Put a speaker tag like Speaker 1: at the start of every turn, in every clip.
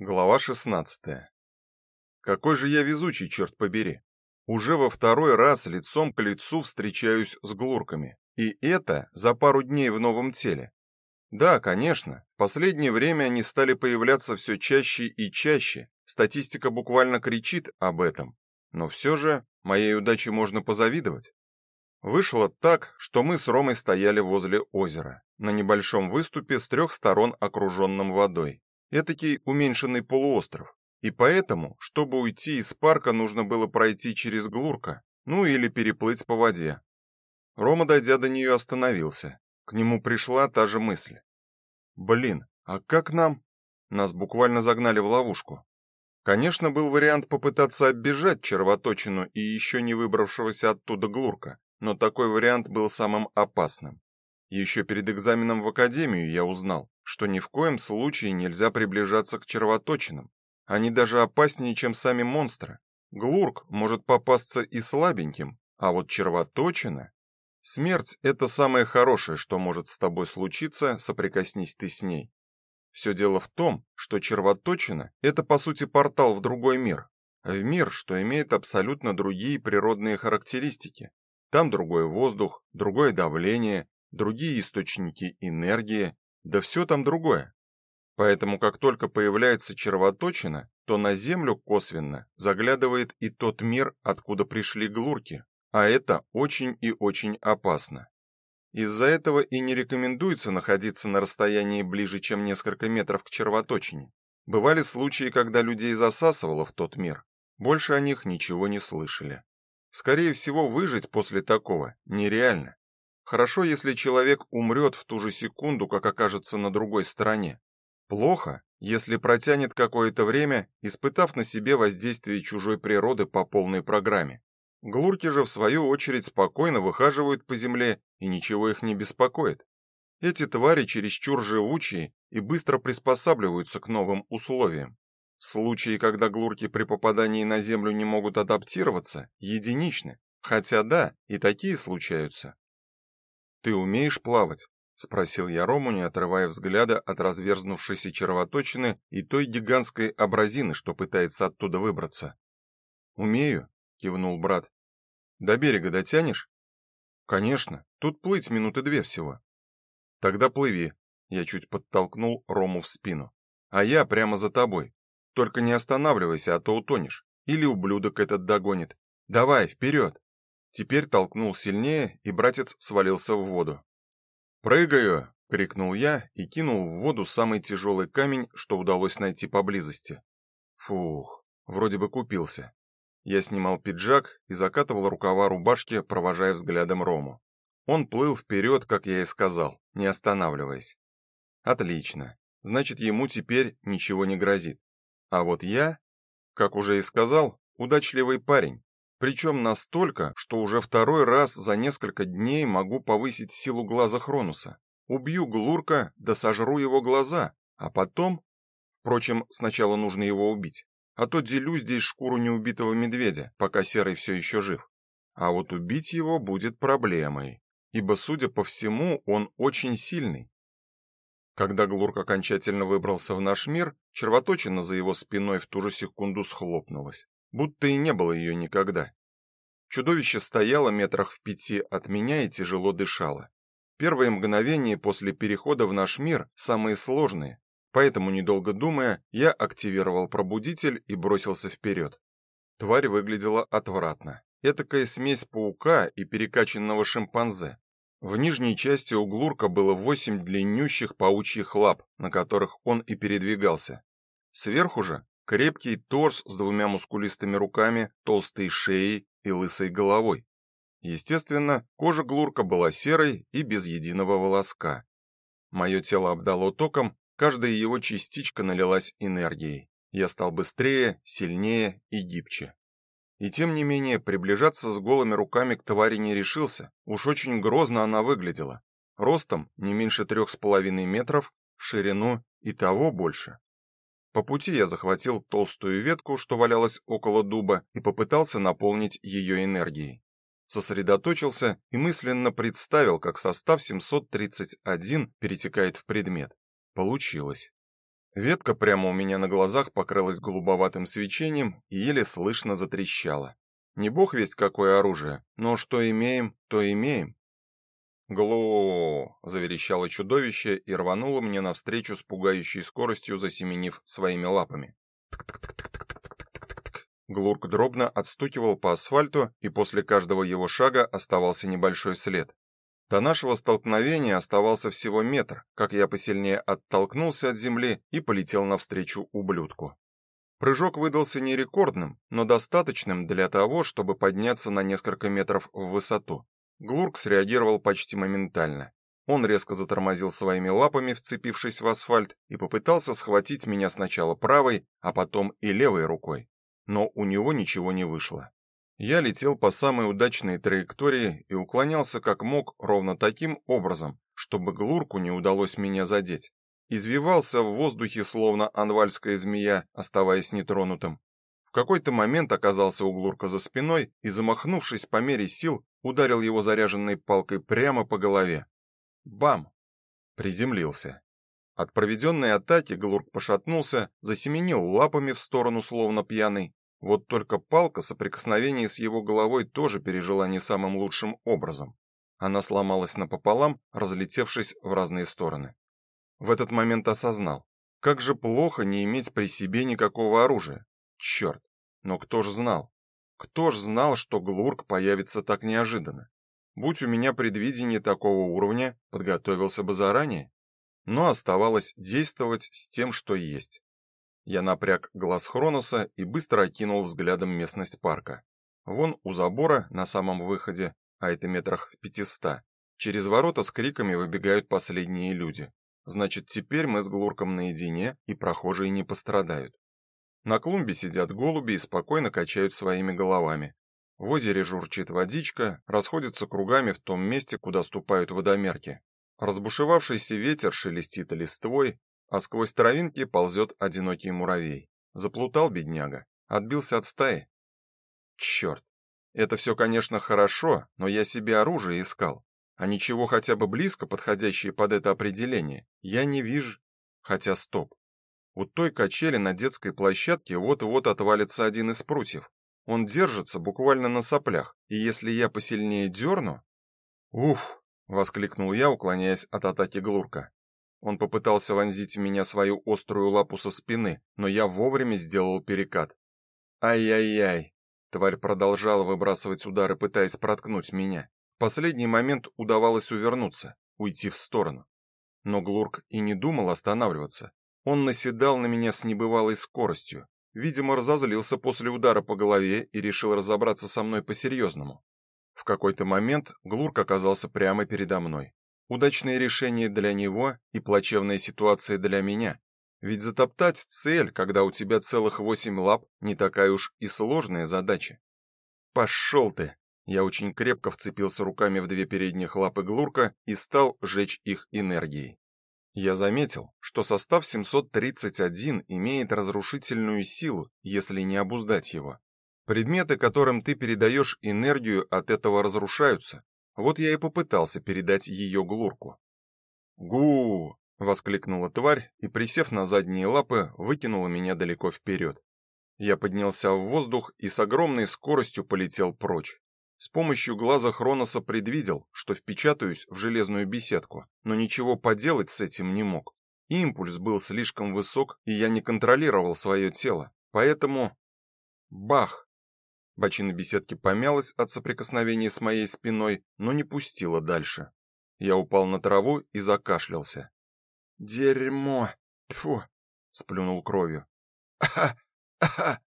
Speaker 1: Глава 16. Какой же я везучий, черт побери. Уже во второй раз лицом к лицу встречаюсь с глурками. И это за пару дней в новом теле. Да, конечно, в последнее время они стали появляться все чаще и чаще. Статистика буквально кричит об этом. Но все же моей удаче можно позавидовать. Вышло так, что мы с Ромой стояли возле озера, на небольшом выступе с трех сторон окруженном водой этакий уменьшенный полуостров. И поэтому, чтобы уйти из парка, нужно было пройти через Глурка, ну или переплыть по воде. Рома, дойдя до нее, остановился. К нему пришла та же мысль. Блин, а как нам? Нас буквально загнали в ловушку. Конечно, был вариант попытаться оббежать червоточину и еще не выбравшегося оттуда Глурка, но такой вариант был самым опасным. Еще перед экзаменом в академию я узнал, что ни в коем случае нельзя приближаться к червоточинам. Они даже опаснее, чем сами монстры. Глурк может попасться и слабеньким, а вот червоточина смерть это самое хорошее, что может с тобой случиться, соприкоснись ты с ней. Все дело в том, что червоточина это по сути портал в другой мир, в мир, что имеет абсолютно другие природные характеристики. Там другой воздух, другое давление, другие источники энергии, да все там другое. Поэтому как только появляется червоточина, то на землю косвенно заглядывает и тот мир, откуда пришли глурки, а это очень и очень опасно. Из-за этого и не рекомендуется находиться на расстоянии ближе, чем несколько метров к червоточине. Бывали случаи, когда людей засасывало в тот мир. Больше о них ничего не слышали. Скорее всего, выжить после такого нереально. Хорошо, если человек умрет в ту же секунду, как окажется на другой стороне. Плохо, если протянет какое-то время, испытав на себе воздействие чужой природы по полной программе. Глурки же в свою очередь спокойно выхаживают по земле, и ничего их не беспокоит. Эти твари чересчур живучие и быстро приспосабливаются к новым условиям. Случаи, когда глурки при попадании на землю не могут адаптироваться, единичны. Хотя да, и такие случаются. Ты умеешь плавать? спросил я Рому, не отрывая взгляда от разверзнувшейся червоточины и той гигантской абразины, что пытается оттуда выбраться. Умею, кивнул брат. До берега дотянешь? Конечно, тут плыть минуты две всего. Тогда плыви. Я чуть подтолкнул Рому в спину. А я прямо за тобой. Только не останавливайся, а то утонешь. Или ублюдок этот догонит. Давай, вперед!» Теперь толкнул сильнее, и братец свалился в воду. "Прыгаю!" крикнул я и кинул в воду самый тяжелый камень, что удалось найти поблизости. Фух, вроде бы купился. Я снимал пиджак и закатывал рукава рубашки, провожая взглядом Рому. Он плыл вперед, как я и сказал, не останавливаясь. Отлично. Значит, ему теперь ничего не грозит. А вот я, как уже и сказал, удачливый парень, причем настолько, что уже второй раз за несколько дней могу повысить силу глаза Хронуса. Убью Глурка, да сожру его глаза, а потом, впрочем, сначала нужно его убить. А то делю здесь шкуру неубитого медведя, пока серый все еще жив. А вот убить его будет проблемой, ибо, судя по всему, он очень сильный. Когда Глурк окончательно выбрался в наш мир, червоточина за его спиной в ту же секунду схлопнулась будто и не было ее никогда. Чудовище стояло метрах в пяти от меня и тяжело дышало. Первые мгновения после перехода в наш мир самые сложные, поэтому недолго думая, я активировал пробудитель и бросился вперед. Тварь выглядела отвратно. Этакая смесь паука и перекачанного шимпанзе. В нижней части углурка было восемь длиннющих паучьих лап, на которых он и передвигался. Сверху же Крепкий торс с двумя мускулистыми руками, толстой шеей и лысой головой. Естественно, кожа Глурка была серой и без единого волоска. Мое тело обдало током, каждая его частичка налилась энергией. Я стал быстрее, сильнее и гибче. И тем не менее, приближаться с голыми руками к твари не решился. Уж очень грозно она выглядела. Ростом не меньше трех с половиной метров, в ширину и того больше. По пути я захватил толстую ветку, что валялась около дуба, и попытался наполнить ее энергией. Сосредоточился и мысленно представил, как состав 731 перетекает в предмет. Получилось. Ветка прямо у меня на глазах покрылась голубоватым свечением и еле слышно затрещала. Не бог весть какое оружие, но что имеем, то имеем. Гло, заверещало чудовище и рвануло мне навстречу с пугающей скоростью, засеменив своими лапами. Глурк дробно отстукивал по асфальту, и после каждого его шага оставался небольшой след. До нашего столкновения оставался всего метр, как я посильнее оттолкнулся от земли и полетел навстречу ублюдку. Прыжок выдался не рекордным, но достаточным для того, чтобы подняться на несколько метров в высоту. Глурк среагировал почти моментально. Он резко затормозил своими лапами, вцепившись в асфальт, и попытался схватить меня сначала правой, а потом и левой рукой. Но у него ничего не вышло. Я летел по самой удачной траектории и уклонялся как мог ровно таким образом, чтобы Глурку не удалось меня задеть. Извивался в воздухе словно анвальская змея, оставаясь нетронутым. В какой-то момент оказался у Глурка за спиной и, замахнувшись по мере сил, ударил его заряженной палкой прямо по голове. Бам! Приземлился. От проведенной атаки Глурк пошатнулся, засеменил лапами в сторону словно пьяный. Вот только палка соприкосновение с его головой тоже пережила не самым лучшим образом. Она сломалась напополам, разлетевшись в разные стороны. В этот момент осознал, как же плохо не иметь при себе никакого оружия. Черт! Но кто ж знал? Кто ж знал, что Глурк появится так неожиданно? Будь у меня предвидение такого уровня, подготовился бы заранее. Но оставалось действовать с тем, что есть. Я напряг глаз Хроноса и быстро окинул взглядом местность парка. Вон у забора на самом выходе, а это метрах в пятиста, через ворота с криками выбегают последние люди. Значит, теперь мы с Глурком наедине, и прохожие не пострадают. На клумбе сидят голуби и спокойно качают своими головами. В озере журчит водичка, расходится кругами в том месте, куда ступают водомерки. Разбушевавшийся ветер шелестит листвой, а сквозь травинки ползет одинокий муравей. Заплутал бедняга, отбился от стаи. Черт! Это все, конечно, хорошо, но я себе оружие искал, а ничего хотя бы близко подходящее под это определение я не вижу. Хотя стоп. У той качели на детской площадке вот-вот отвалится один из прутьев. Он держится буквально на соплях, и если я посильнее дерну... Уф! воскликнул я, уклоняясь от атаки Глурка. Он попытался вонзить в меня свою острую лапу со спины, но я вовремя сделал перекат. Ай-яй-яй. Тварь продолжала выбрасывать удары, пытаясь проткнуть меня. В последний момент удавалось увернуться, уйти в сторону. Но Глурк и не думал останавливаться. Он наседал на меня с небывалой скоростью. Видимо, разозлился после удара по голове и решил разобраться со мной по-серьезному. В какой-то момент Глурк оказался прямо передо мной. Удачное решение для него и плачевная ситуация для меня. Ведь затоптать цель, когда у тебя целых восемь лап, не такая уж и сложная задача. Пошел ты! Я очень крепко вцепился руками в две передних лапы Глурка и стал жечь их энергией. Я заметил, что состав 731 имеет разрушительную силу, если не обуздать его. Предметы, которым ты передаешь энергию, от этого разрушаются. Вот я и попытался передать ее глурку. Гу! воскликнула тварь и, присев на задние лапы, выкинула меня далеко вперед. Я поднялся в воздух и с огромной скоростью полетел прочь. С помощью глаза Хроноса предвидел, что впечатаюсь в железную беседку, но ничего поделать с этим не мог. Импульс был слишком высок, и я не контролировал свое тело. Поэтому бах. Бочина беседки помялась от соприкосновения с моей спиной, но не пустила дальше. Я упал на траву и закашлялся. Дерьмо. Фу, сплюнул кровью. Аха. Аха.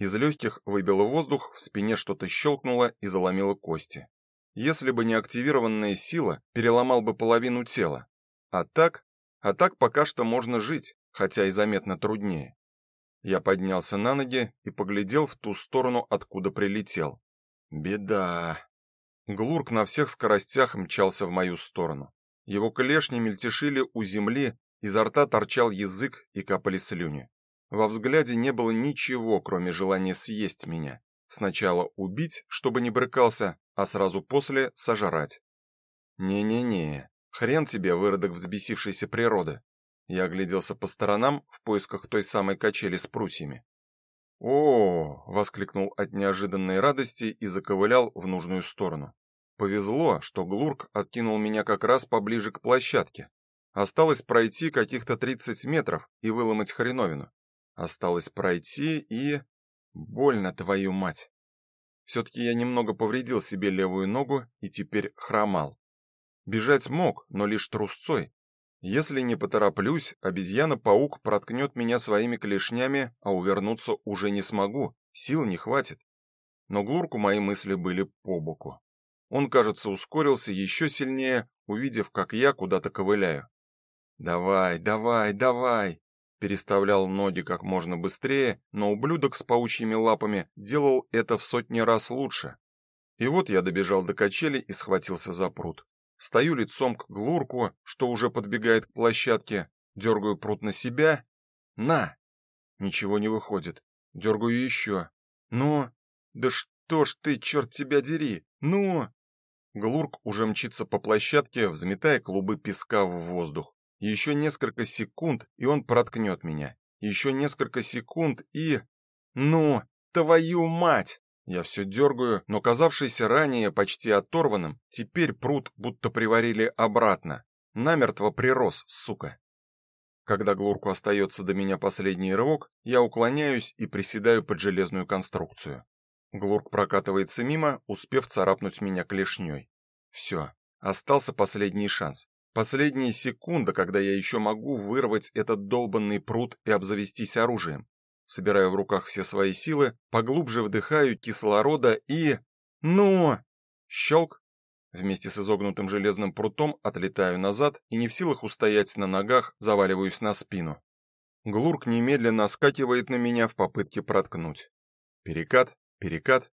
Speaker 1: Из легких выбило воздух, в спине что-то щелкнуло и заломило кости. Если бы не активированная сила, переломал бы половину тела. А так, а так пока что можно жить, хотя и заметно труднее. Я поднялся на ноги и поглядел в ту сторону, откуда прилетел. Беда. Глурк на всех скоростях мчался в мою сторону. Его клешни мельтешили у земли, изо рта торчал язык и капали слюни. Во взгляде не было ничего, кроме желания съесть меня. Сначала убить, чтобы не брыкался, а сразу после сожрать. Не-не-не. Хрен тебе, выродок взбесившейся природы. Я огляделся по сторонам в поисках той самой качели с прусьями. О, воскликнул от неожиданной радости и заковылял в нужную сторону. Повезло, что Глурк откинул меня как раз поближе к площадке. Осталось пройти каких-то 30 метров и выломать хреновину. Осталось пройти и больно твою мать. все таки я немного повредил себе левую ногу и теперь хромал. Бежать мог, но лишь трусцой. Если не потороплюсь, обезьяна-паук проткнет меня своими клешнями, а увернуться уже не смогу, сил не хватит. Но Глурку мои мысли были по боку. Он, кажется, ускорился еще сильнее, увидев, как я куда-то ковыляю. "Давай, давай, давай", переставлял ноги как можно быстрее, но ублюдок с паучьими лапами делал это в сотни раз лучше. И вот я добежал до качели и схватился за прут. Стою лицом к Глурку, что уже подбегает к площадке, дергаю прут на себя. На. Ничего не выходит. Дергаю еще. Ну, да что ж ты, черт тебя дери. Ну. Глурк уже мчится по площадке, взметая клубы песка в воздух. Еще несколько секунд, и он проткнет меня. Еще несколько секунд и Ну, твою мать! Я все дергаю, но казавшийся ранее почти оторванным, теперь пруд будто приварили обратно. Намертво прирос, сука. Когда Глурку остается до меня последний рывок, я уклоняюсь и приседаю под железную конструкцию. Глурк прокатывается мимо, успев царапнуть меня клешней. Все, остался последний шанс. Последняя секунда, когда я еще могу вырвать этот долбанный пруд и обзавестись оружием собираю в руках все свои силы, поглубже вдыхаю кислорода и ну, щелк. Вместе с изогнутым железным прутом отлетаю назад и не в силах устоять на ногах, заваливаюсь на спину. Глурк немедленно скакивает на меня в попытке проткнуть. Перекат, перекат.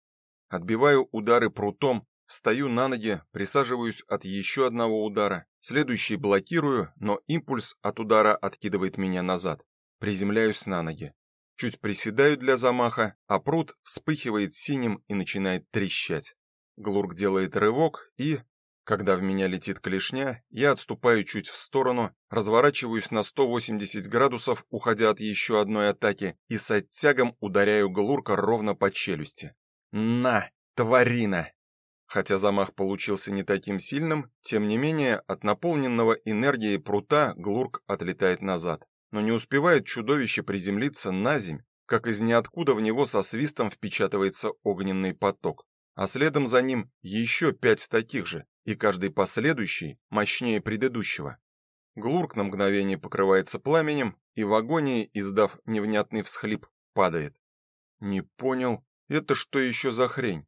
Speaker 1: Отбиваю удары прутом, встаю на ноги, присаживаюсь от еще одного удара. Следующий блокирую, но импульс от удара откидывает меня назад. Приземляюсь на ноги чуть приседаю для замаха, а пруд вспыхивает синим и начинает трещать. Глурк делает рывок и, когда в меня летит клешня, я отступаю чуть в сторону, разворачиваюсь на 180 градусов, уходя от еще одной атаки, и с оттягом ударяю Глурка ровно по челюсти. На, тварина! Хотя замах получился не таким сильным, тем не менее от наполненного энергией прута Глурк отлетает назад но не успевает чудовище приземлиться на земь, как из ниоткуда в него со свистом впечатывается огненный поток, а следом за ним еще пять таких же, и каждый последующий мощнее предыдущего. Глурк на мгновение покрывается пламенем и в агонии, издав невнятный всхлип, падает. Не понял, это что еще за хрень?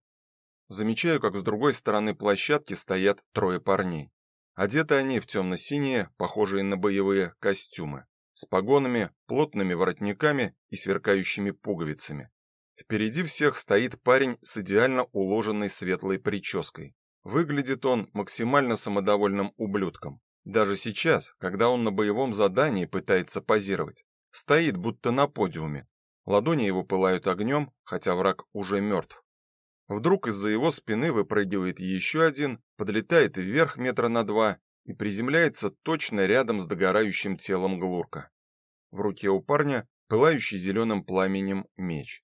Speaker 1: Замечаю, как с другой стороны площадки стоят трое парней. Одеты они в темно синие похожие на боевые, костюмы с погонами, плотными воротниками и сверкающими пуговицами. Впереди всех стоит парень с идеально уложенной светлой прической. Выглядит он максимально самодовольным ублюдком. Даже сейчас, когда он на боевом задании пытается позировать, стоит будто на подиуме. Ладони его пылают огнем, хотя враг уже мертв. Вдруг из-за его спины выпрыгивает еще один, подлетает вверх метра на два и приземляется точно рядом с догорающим телом Глурка. В руке у парня пылающий зеленым пламенем меч.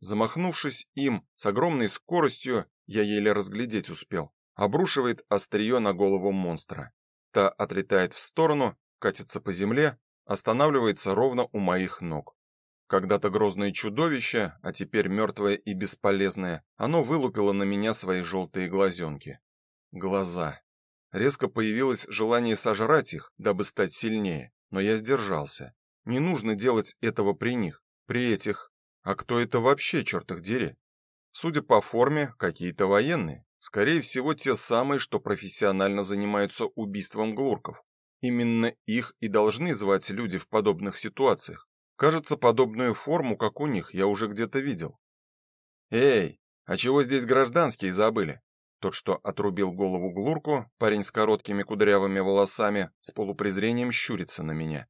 Speaker 1: Замахнувшись им с огромной скоростью, я еле разглядеть успел, обрушивает острие на голову монстра. Та отлетает в сторону, катится по земле, останавливается ровно у моих ног. Когда-то грозное чудовище, а теперь мертвое и бесполезное, оно вылупило на меня свои желтые глазенки. Глаза. Резко появилось желание сожрать их, дабы стать сильнее, но я сдержался. Не нужно делать этого при них, при этих. А кто это вообще, черт их дери? Судя по форме, какие-то военные. Скорее всего, те самые, что профессионально занимаются убийством глурков. Именно их и должны звать люди в подобных ситуациях. Кажется, подобную форму, как у них, я уже где-то видел. Эй, а чего здесь гражданские забыли? Тот, что отрубил голову Глурку, парень с короткими кудрявыми волосами, с полупрезрением щурится на меня.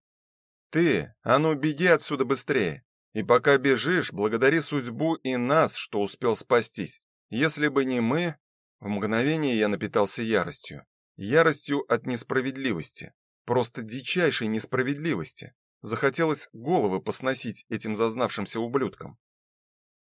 Speaker 1: Ты, а ну беги отсюда быстрее. И пока бежишь, благодари судьбу и нас, что успел спастись. Если бы не мы, в мгновение я напитался яростью, яростью от несправедливости. просто дичайшей несправедливости. Захотелось головы посносить этим зазнавшимся ублюдкам.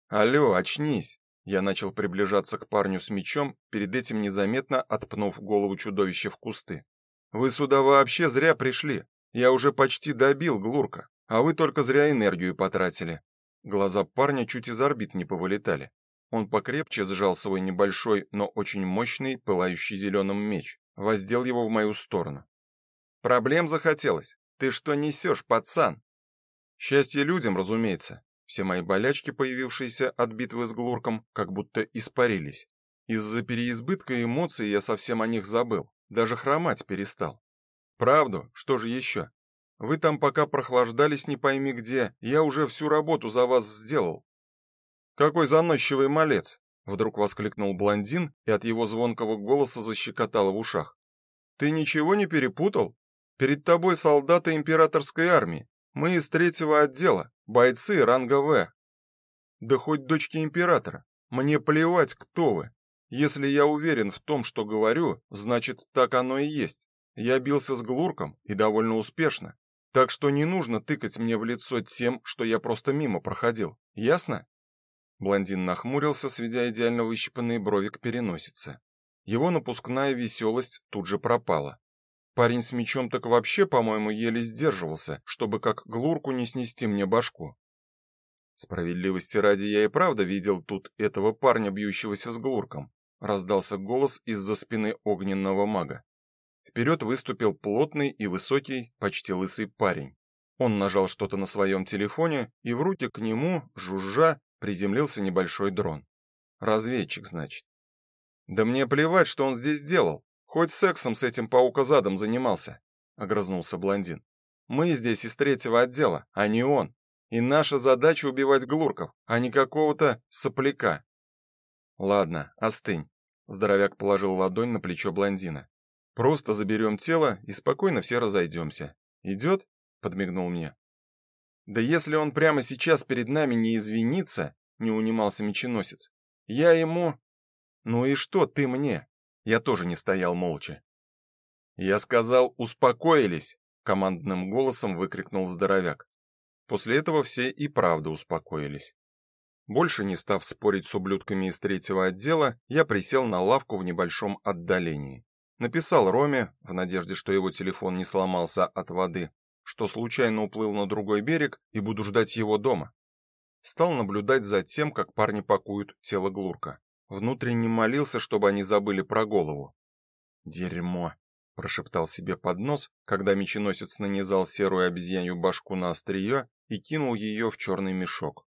Speaker 1: Алло, очнись. Я начал приближаться к парню с мечом, перед этим незаметно отпнув голову чудовища в кусты. Вы сюда вообще зря пришли. Я уже почти добил Глурка, а вы только зря энергию потратили. Глаза парня чуть из орбит не повылетали. Он покрепче сжал свой небольшой, но очень мощный, пылающий зеленым меч, воздел его в мою сторону. Проблем захотелось. Ты что несешь, пацан? Счастье людям, разумеется. Все мои болячки, появившиеся от битвы с Глурком, как будто испарились. Из-за переизбытка эмоций я совсем о них забыл, даже хромать перестал. Правду, что же еще? Вы там пока прохлаждались не пойми где, я уже всю работу за вас сделал. Какой заносчивый малец, вдруг воскликнул блондин, и от его звонкого голоса защекотало в ушах. Ты ничего не перепутал? Перед тобой солдаты императорской армии. Мы из третьего отдела, бойцы ранга В. Да хоть дочки императора. Мне плевать, кто вы. Если я уверен в том, что говорю, значит, так оно и есть. Я бился с Глурком и довольно успешно. Так что не нужно тыкать мне в лицо тем, что я просто мимо проходил. Ясно? Блондин нахмурился, сведя идеально выщипанные брови к переносице. Его напускная веселость тут же пропала. Парень с мечом так вообще, по-моему, еле сдерживался, чтобы как глурку не снести мне башку. Справедливости ради я и правда видел тут этого парня, бьющегося с глурком. Раздался голос из-за спины огненного мага. Вперед выступил плотный и высокий, почти лысый парень. Он нажал что-то на своем телефоне, и в руки к нему, жужжа, приземлился небольшой дрон. Разведчик, значит. Да мне плевать, что он здесь делал. Хоть сексом с этим паукозадом занимался, огрызнулся блондин. Мы здесь из третьего отдела, а не он. И наша задача убивать глурков, а не какого-то сопляка. Ладно, остынь. Здоровяк положил ладонь на плечо блондина. Просто заберем тело и спокойно все разойдемся. Идет? подмигнул мне. Да если он прямо сейчас перед нами не извинится, не унимался меченосец. Я ему Ну и что ты мне? Я тоже не стоял молча. Я сказал: "Успокоились", командным голосом выкрикнул здоровяк. После этого все и правда успокоились. Больше не став спорить с ублюдками из третьего отдела, я присел на лавку в небольшом отдалении. Написал Роме, в надежде, что его телефон не сломался от воды, что случайно уплыл на другой берег и буду ждать его дома. Стал наблюдать за тем, как парни пакуют тело Глурка. Внутренне молился, чтобы они забыли про голову. Дерьмо, прошептал себе под нос, когда меченосец нанизал серую обезьянью башку на острие и кинул ее в черный мешок.